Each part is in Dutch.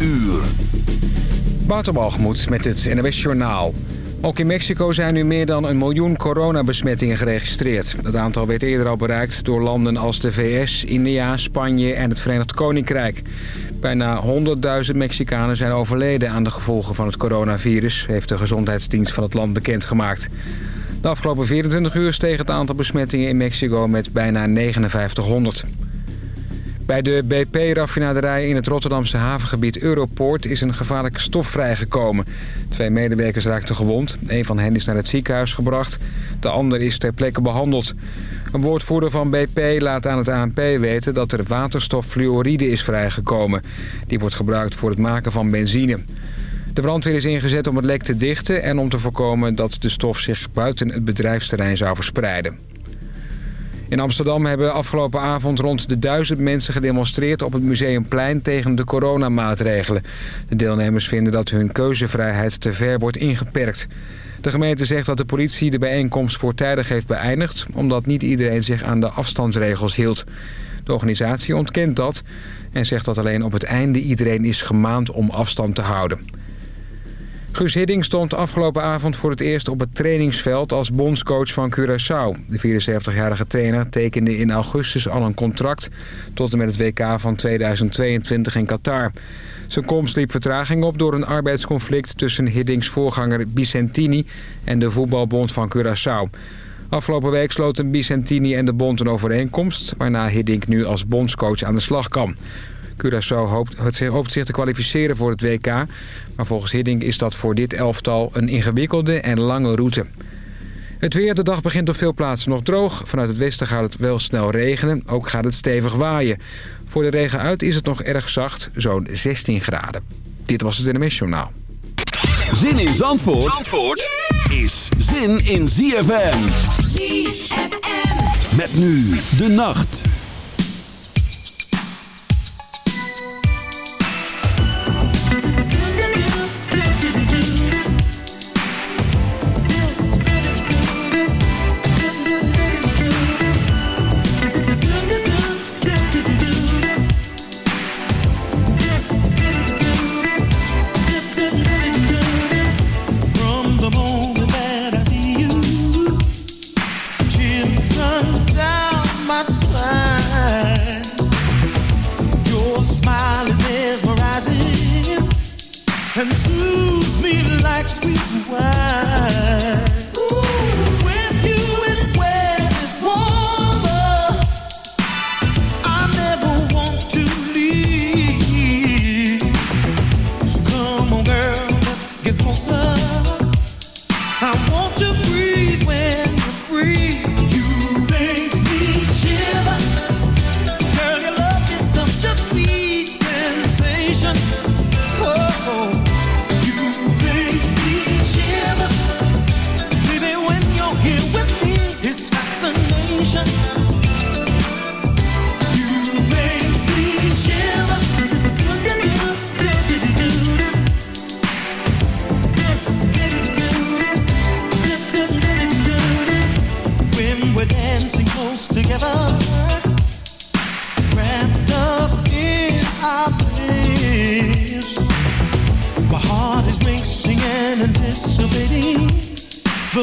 uur. Waterbalgemoed met het NWS Journaal. Ook in Mexico zijn nu meer dan een miljoen coronabesmettingen geregistreerd. Het aantal werd eerder al bereikt door landen als de VS, India, Spanje en het Verenigd Koninkrijk. Bijna 100.000 Mexicanen zijn overleden aan de gevolgen van het coronavirus... heeft de gezondheidsdienst van het land bekendgemaakt. De afgelopen 24 uur steeg het aantal besmettingen in Mexico met bijna 5900. Bij de BP-raffinaderij in het Rotterdamse havengebied Europoort is een gevaarlijke stof vrijgekomen. Twee medewerkers raakten gewond. Een van hen is naar het ziekenhuis gebracht. De ander is ter plekke behandeld. Een woordvoerder van BP laat aan het ANP weten dat er waterstoffluoride is vrijgekomen. Die wordt gebruikt voor het maken van benzine. De brandweer is ingezet om het lek te dichten en om te voorkomen dat de stof zich buiten het bedrijfsterrein zou verspreiden. In Amsterdam hebben afgelopen avond rond de duizend mensen gedemonstreerd op het Museumplein tegen de coronamaatregelen. De deelnemers vinden dat hun keuzevrijheid te ver wordt ingeperkt. De gemeente zegt dat de politie de bijeenkomst voortijdig heeft beëindigd... omdat niet iedereen zich aan de afstandsregels hield. De organisatie ontkent dat en zegt dat alleen op het einde iedereen is gemaand om afstand te houden. Guus Hidding stond afgelopen avond voor het eerst op het trainingsveld als bondscoach van Curaçao. De 74-jarige trainer tekende in augustus al een contract tot en met het WK van 2022 in Qatar. Zijn komst liep vertraging op door een arbeidsconflict tussen Hiddings voorganger Bicentini en de voetbalbond van Curaçao. Afgelopen week sloten Bicentini en de bond een overeenkomst... waarna Hiddink nu als bondscoach aan de slag kan. Curaçao hoopt, hoopt zich te kwalificeren voor het WK. Maar volgens Hiddink is dat voor dit elftal een ingewikkelde en lange route. Het weer, de dag begint op veel plaatsen nog droog. Vanuit het westen gaat het wel snel regenen. Ook gaat het stevig waaien. Voor de regen uit is het nog erg zacht, zo'n 16 graden. Dit was het NMS Journaal. Zin in Zandvoort, Zandvoort is zin in ZFM. ZFM. Met nu de nacht.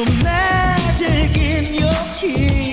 The magic in your kiss.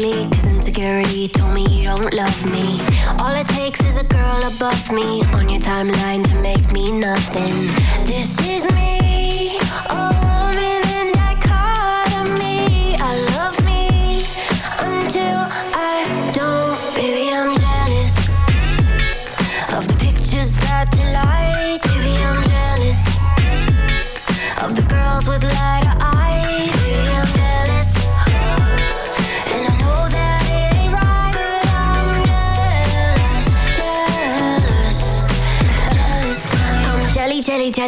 quickly Cause insecurity told me you don't love me. All it takes is a girl above me On your timeline to make me nothing. This is me, oh.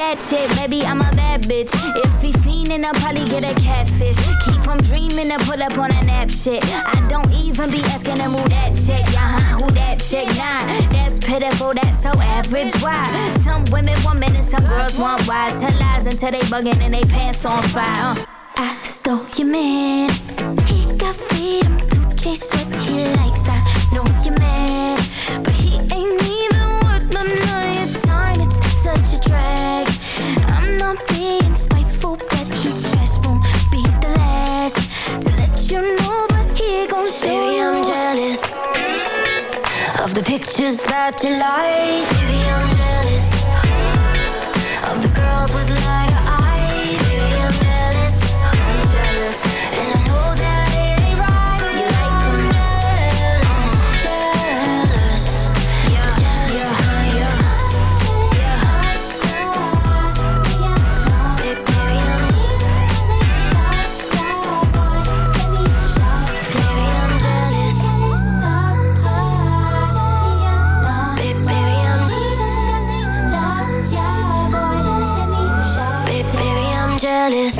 that shit, baby, I'm a bad bitch. If he fiendin', I'll probably get a catfish. Keep him dreamin' and pull up on a nap shit. I don't even be asking him who that chick, Yeah, huh? who that chick, nah. That's pitiful, that's so average, why? Some women want men and some girls want wives. Tell lies until they buggin' and they pants on fire. Uh. I stole your man. He got freedom to chase what he likes. I know your man. pictures that you like. I'm honest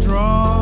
strong.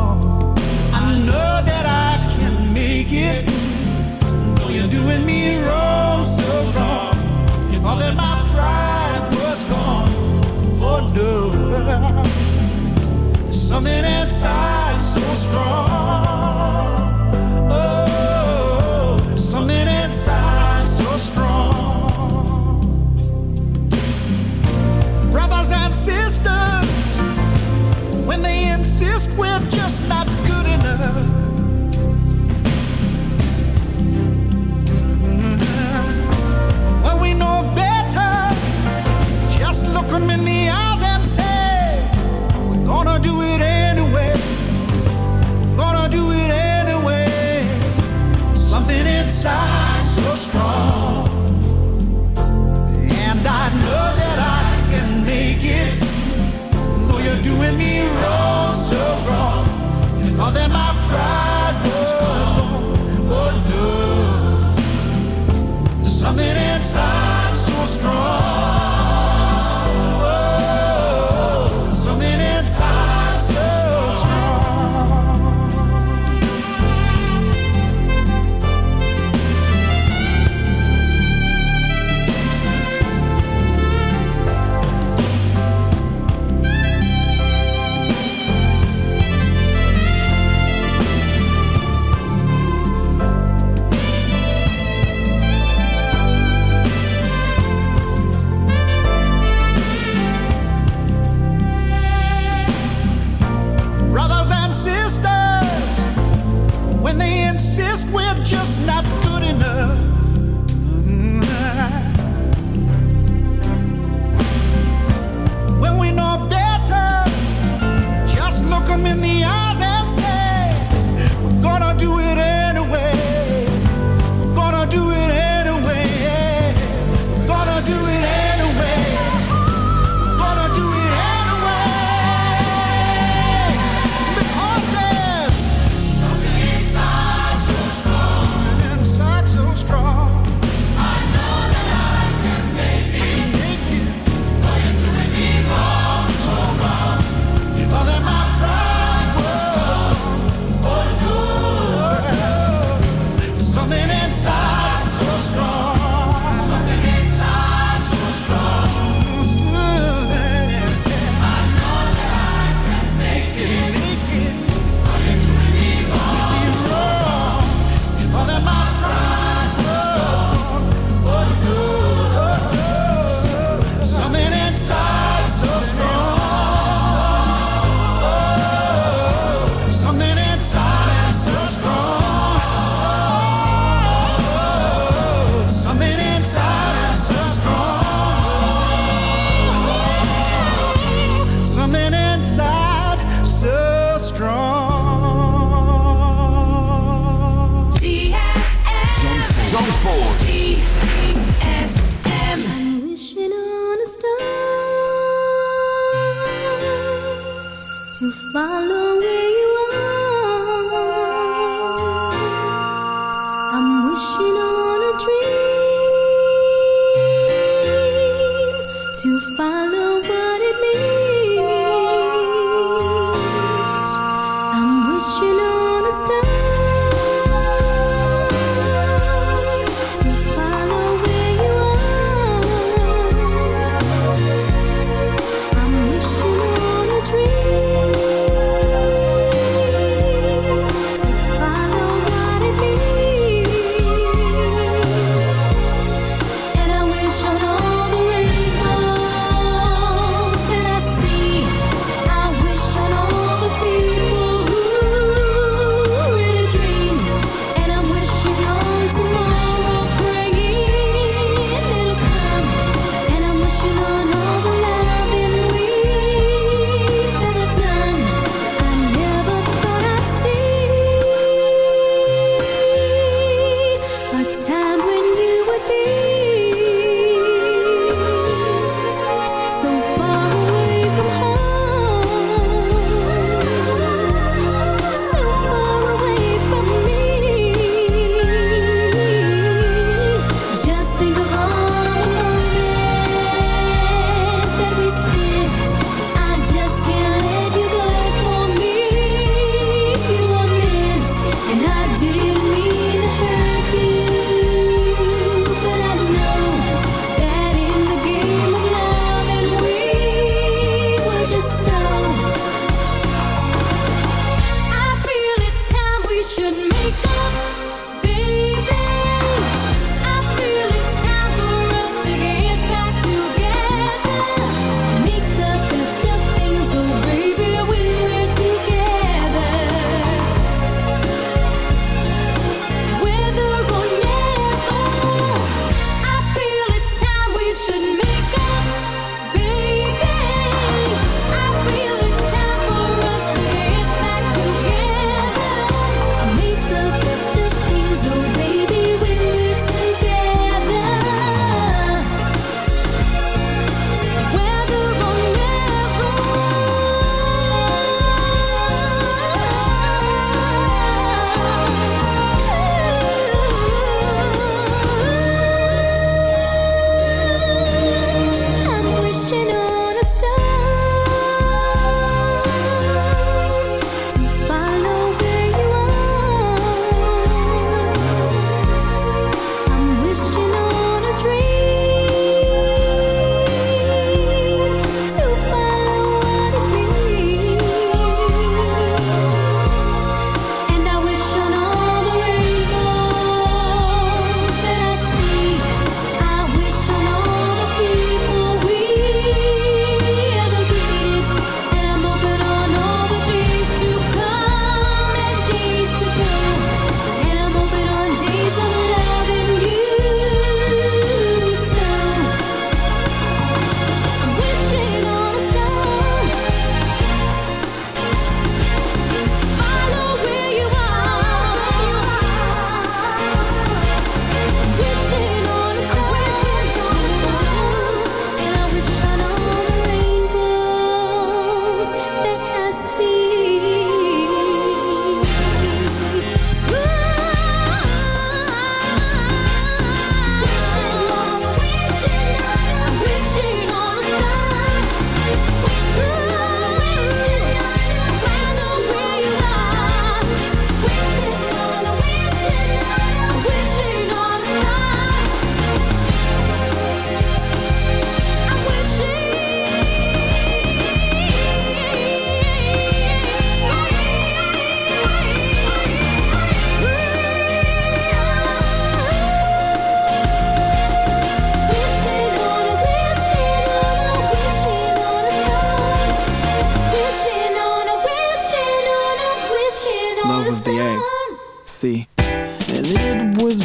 See, and it was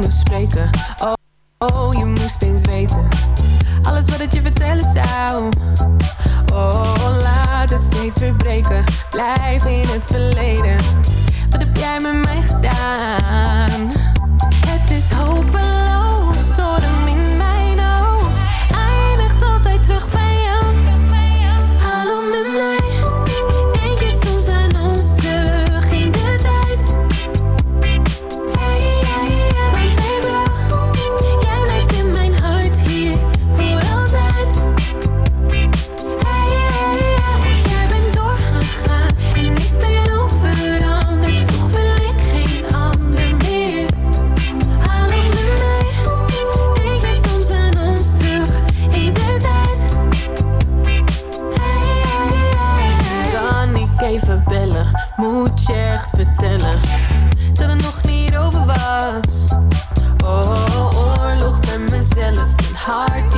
konden spreken. Oh, oh, je moest eens weten. Alles wat ik je vertellen zou. Oh, laat het steeds verbreken. Blijf in het verleden. Wat heb jij met mij gedaan? Het is hopen. heart.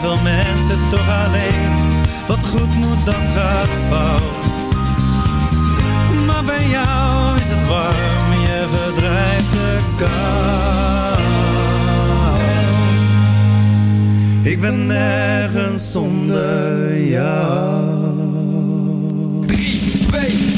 veel mensen toch alleen. Wat goed moet, dat gaat fout. Maar bij jou is het warm, je verdrijft de kou. Ik ben nergens zonder jou. 3, 2,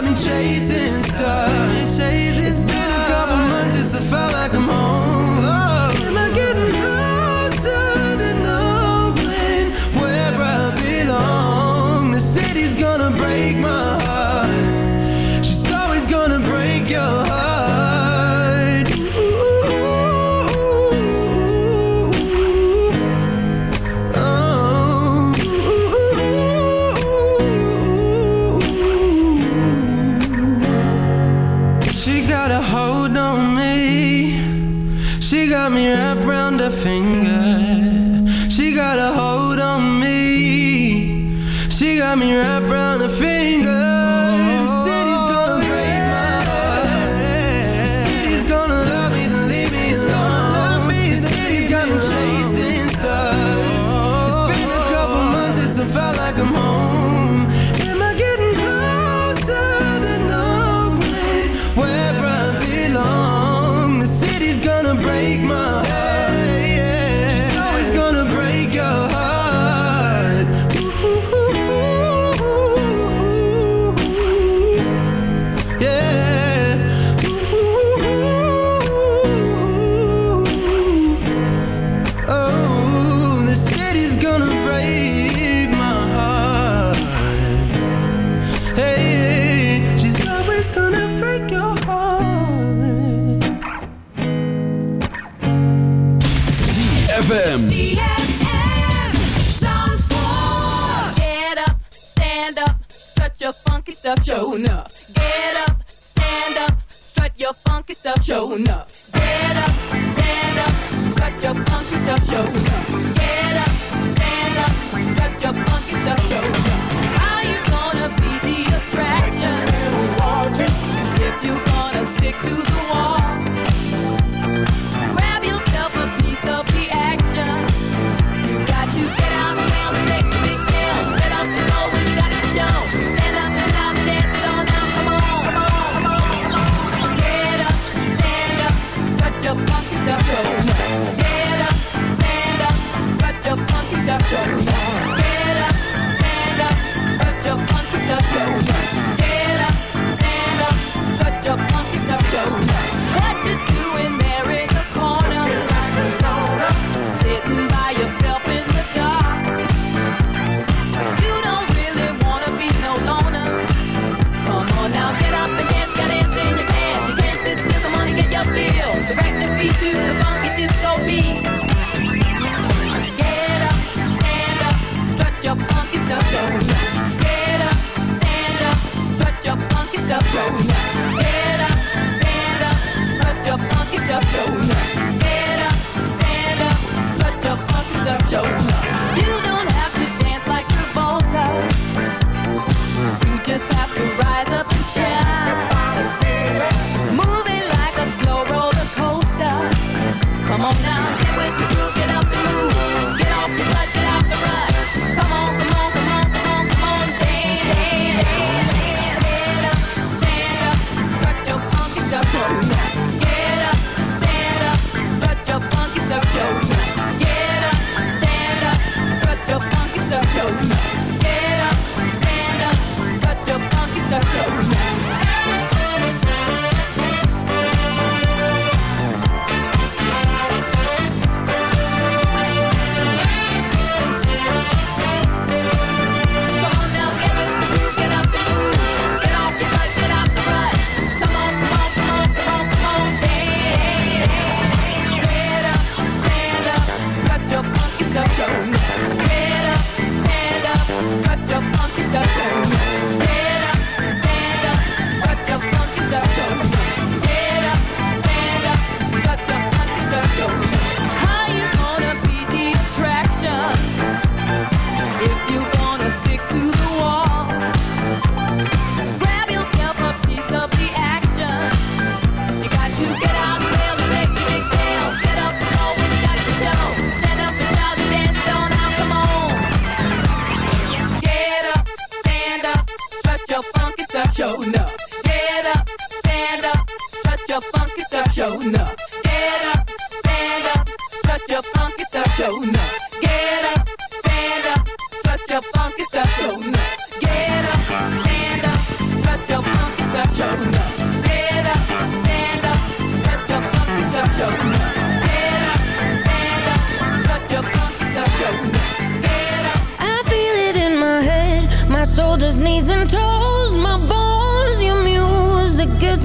I've been chasing stars ZFM.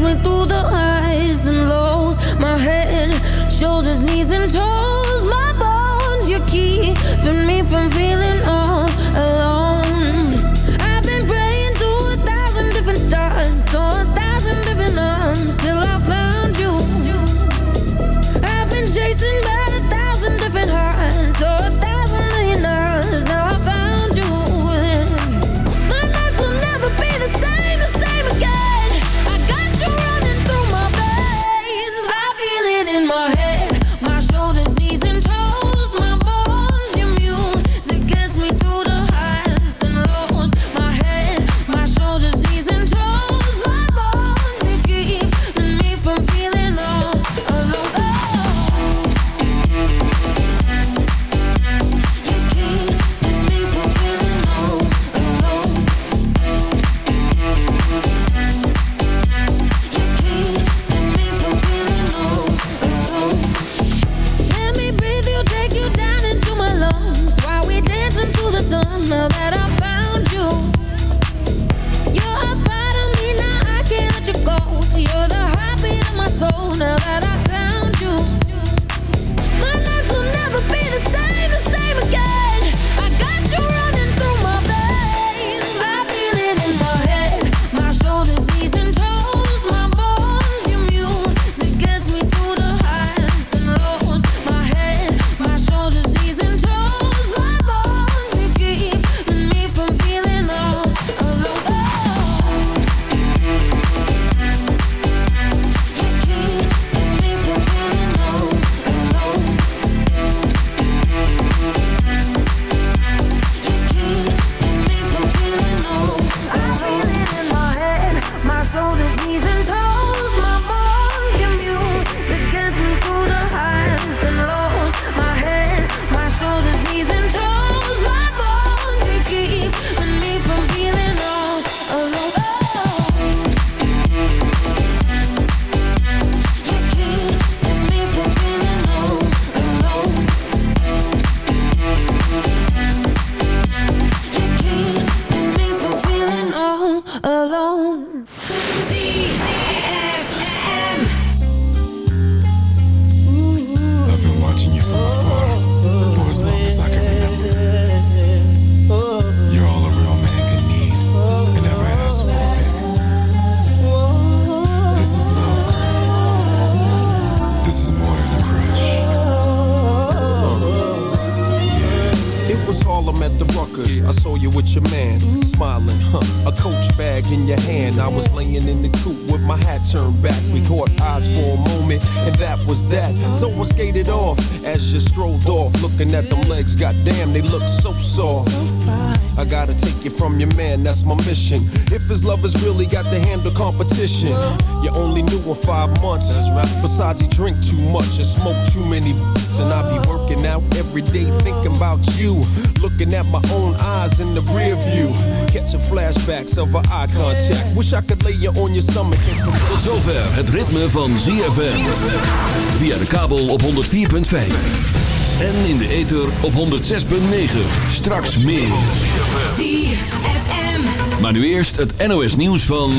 me the eye contact. Wish I could lay you on your stomach. Tot zover het ritme van ZFM. Via de kabel op 104.5. En in de ether op 106.9. Straks meer. ZFM. Maar nu eerst het NOS nieuws van...